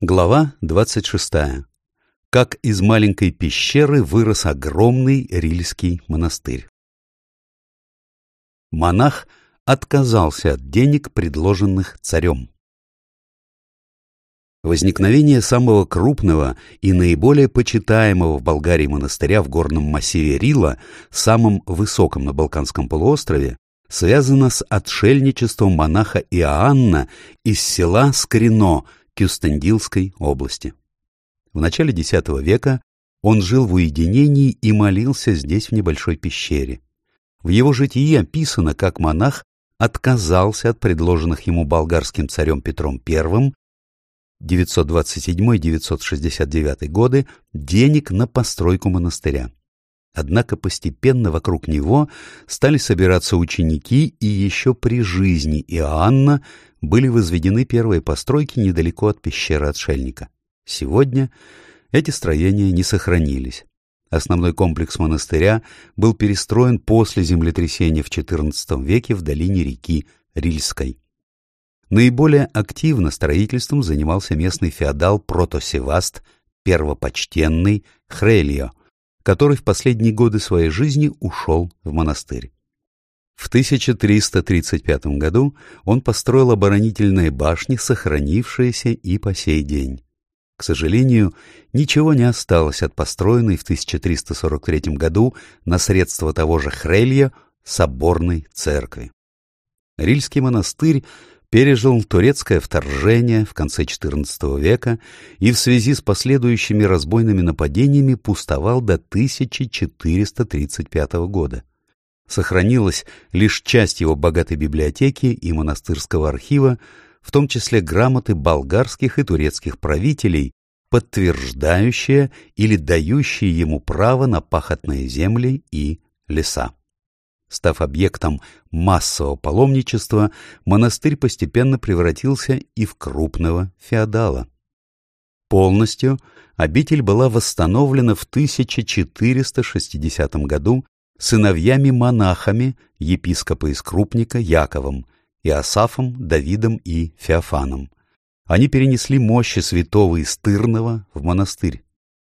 Глава 26. Как из маленькой пещеры вырос огромный Рильский монастырь. Монах отказался от денег, предложенных царем. Возникновение самого крупного и наиболее почитаемого в Болгарии монастыря в горном массиве Рила, самом высоком на Балканском полуострове, связано с отшельничеством монаха Иоанна из села Скрино Кюстендилской области. В начале X века он жил в уединении и молился здесь в небольшой пещере. В его житии описано, как монах отказался от предложенных ему болгарским царем Петром I 927-969 годы денег на постройку монастыря. Однако постепенно вокруг него стали собираться ученики, и еще при жизни Иоанна были возведены первые постройки недалеко от пещеры отшельника. Сегодня эти строения не сохранились. Основной комплекс монастыря был перестроен после землетрясения в XIV веке в долине реки Рильской. Наиболее активно строительством занимался местный феодал Протосеваст, первопочтенный Хрельо, который в последние годы своей жизни ушел в монастырь. В 1335 году он построил оборонительные башни, сохранившиеся и по сей день. К сожалению, ничего не осталось от построенной в 1343 году на средства того же Хрелья соборной церкви. Рильский монастырь пережил турецкое вторжение в конце XIV века и в связи с последующими разбойными нападениями пустовал до 1435 года сохранилась лишь часть его богатой библиотеки и монастырского архива, в том числе грамоты болгарских и турецких правителей, подтверждающие или дающие ему право на пахотные земли и леса. Став объектом массового паломничества, монастырь постепенно превратился и в крупного феодала. Полностью обитель была восстановлена в 1460 году сыновьями-монахами епископа из Крупника Яковом, Иосафом, Давидом и Феофаном. Они перенесли мощи святого Истырного в монастырь.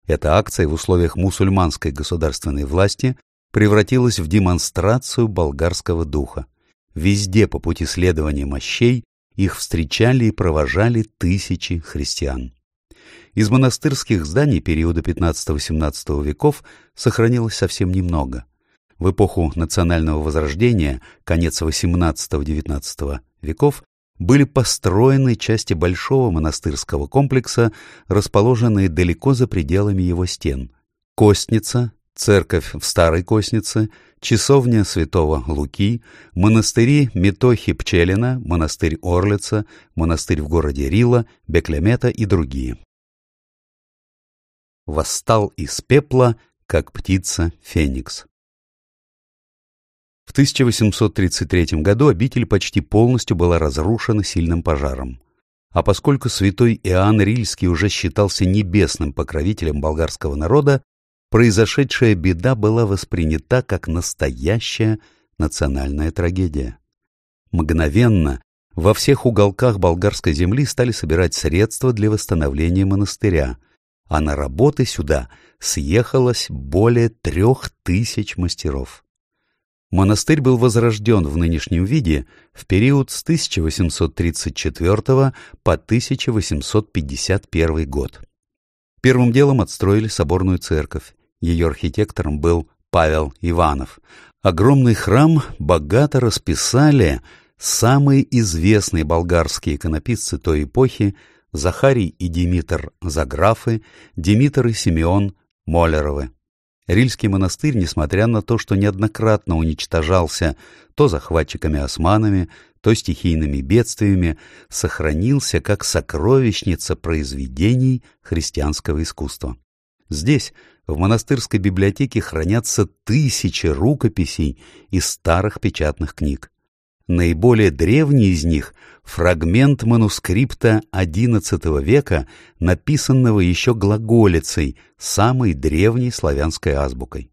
Эта акция в условиях мусульманской государственной власти превратилась в демонстрацию болгарского духа. Везде по пути следования мощей их встречали и провожали тысячи христиан. Из монастырских зданий периода 15-18 веков сохранилось совсем немного – в эпоху национального возрождения, конец XVIII-XIX веков, были построены части большого монастырского комплекса, расположенные далеко за пределами его стен. Костница, церковь в Старой Костнице, часовня святого Луки, монастыри Метохи Пчелина, монастырь Орлица, монастырь в городе Рила, Беклемета и другие. Восстал из пепла, как птица Феникс. В 1833 году обитель почти полностью была разрушена сильным пожаром. А поскольку святой Иоанн Рильский уже считался небесным покровителем болгарского народа, произошедшая беда была воспринята как настоящая национальная трагедия. Мгновенно во всех уголках болгарской земли стали собирать средства для восстановления монастыря, а на работы сюда съехалось более трех тысяч мастеров. Монастырь был возрожден в нынешнем виде в период с 1834 по 1851 год. Первым делом отстроили соборную церковь. Ее архитектором был Павел Иванов. Огромный храм богато расписали самые известные болгарские иконописцы той эпохи Захарий и Димитр Заграфы, Димитр и Симеон Моллеровы. Рильский монастырь, несмотря на то, что неоднократно уничтожался то захватчиками-османами, то стихийными бедствиями, сохранился как сокровищница произведений христианского искусства. Здесь, в монастырской библиотеке, хранятся тысячи рукописей из старых печатных книг. Наиболее древний из них — фрагмент манускрипта XI века, написанного еще глаголицей, самой древней славянской азбукой.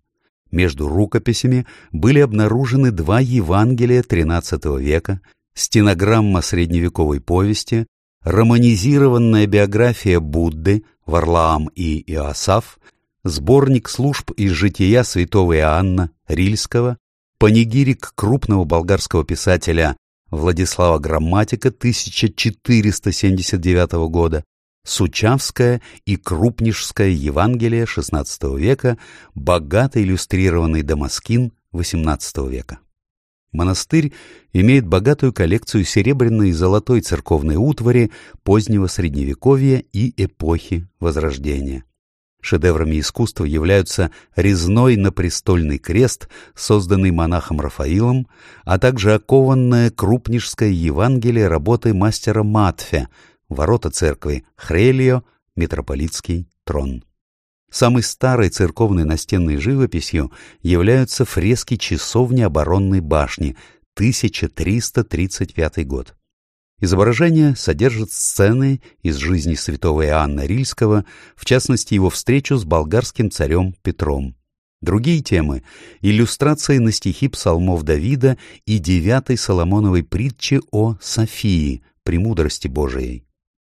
Между рукописями были обнаружены два Евангелия XIII века, стенограмма средневековой повести, романизированная биография Будды Варлаам и Иосаф, сборник служб из жития святого Иоанна Рильского, панигирик крупного болгарского писателя Владислава Грамматика 1479 года, Сучавское и Крупнишское Евангелие XVI века, богато иллюстрированный Дамаскин XVIII века. Монастырь имеет богатую коллекцию серебряной и золотой церковной утвари позднего Средневековья и эпохи Возрождения. Шедеврами искусства являются резной напрестольный крест, созданный монахом Рафаилом, а также окованное крупнишское Евангелие работы мастера Матфе, ворота церкви Хрелио, митрополитский трон. Самой старой церковной настенной живописью являются фрески часовни оборонной башни, 1335 год. Изображение содержит сцены из жизни святого Иоанна Рильского, в частности его встречу с болгарским царем Петром. Другие темы – иллюстрации на стихи псалмов Давида и девятой Соломоновой притчи о Софии, премудрости Божией.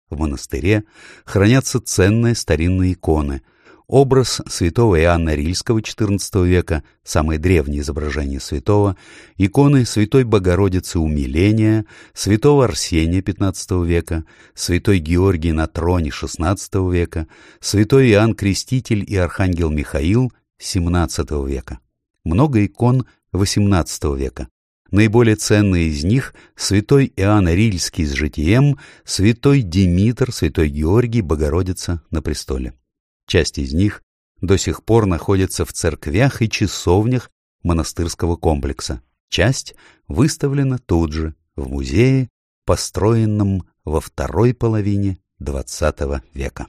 В монастыре хранятся ценные старинные иконы – Образ святого Иоанна Рильского XIV века, самое древнее изображение святого, иконы Святой Богородицы Умиления, святого Арсения XV века, святой Георгий на троне XVI века, святой Иоанн Креститель и Архангел Михаил XVII века. Много икон XVIII века. Наиболее ценные из них – святой Иоанн Рильский с житием, святой Димитр, святой Георгий, Богородица на престоле. Часть из них до сих пор находится в церквях и часовнях монастырского комплекса. Часть выставлена тут же, в музее, построенном во второй половине XX века.